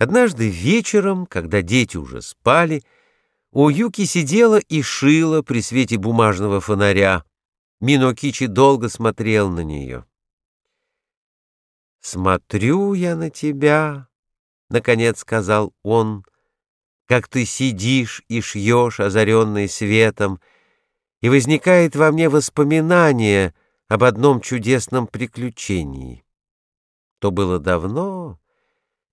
Однажды вечером, когда дети уже спали, у Юки сидела и шила при свете бумажного фонаря. Минокичи долго смотрел на нее. «Смотрю я на тебя», — наконец сказал он, — «как ты сидишь и шьешь, озаренный светом, и возникает во мне воспоминание об одном чудесном приключении. То было давно,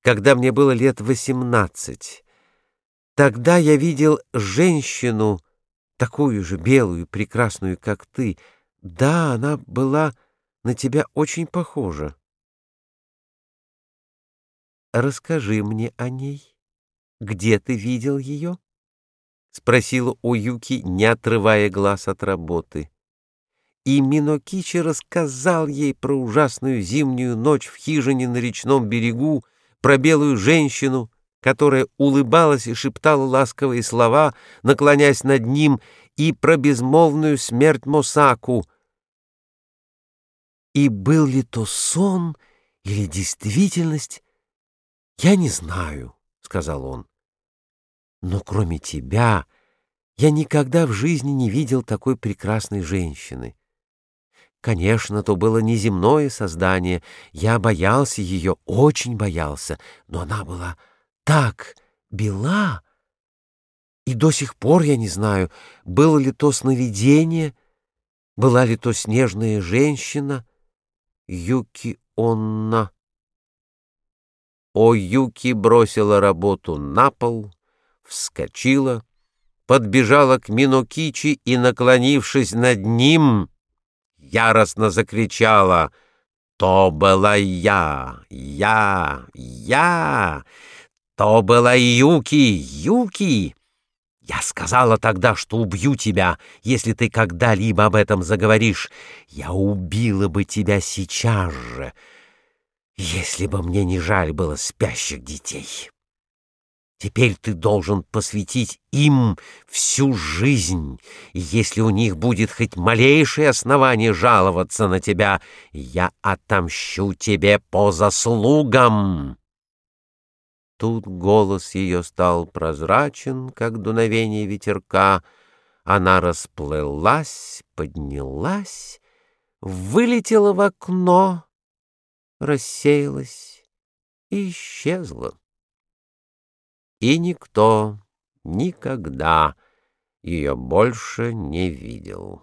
когда мне было лет восемнадцать. Тогда я видел женщину, такую же белую, прекрасную, как ты. Да, она была на тебя очень похожа. Расскажи мне о ней. Где ты видел ее? — спросила Оюки, не отрывая глаз от работы. И Минокичи рассказал ей про ужасную зимнюю ночь в хижине на речном берегу, про белую женщину, которая улыбалась и шептала ласковые слова, наклоняясь над ним, и про безмолвную смерть Мосаку. И был ли то сон или действительность, я не знаю, — сказал он. Но кроме тебя я никогда в жизни не видел такой прекрасной женщины. Конечно, то было неземное создание. Я боялся ее, очень боялся, но она была так бела. И до сих пор я не знаю, было ли то сновидение, была ли то снежная женщина, Юки Онна. О, Юки бросила работу на пол, вскочила, подбежала к Минокичи и, наклонившись над ним, яростно закричала «То была я! Я! Я! То была Юки! Юки!» Я сказала тогда, что убью тебя, если ты когда-либо об этом заговоришь. Я убила бы тебя сейчас же, если бы мне не жаль было спящих детей. Теперь ты должен посвятить им всю жизнь, и если у них будет хоть малейшее основание жаловаться на тебя, я отомщу тебе по заслугам. Тут голос ее стал прозрачен, как дуновение ветерка. Она расплылась, поднялась, вылетела в окно, рассеялась и исчезла и никто никогда ее больше не видел.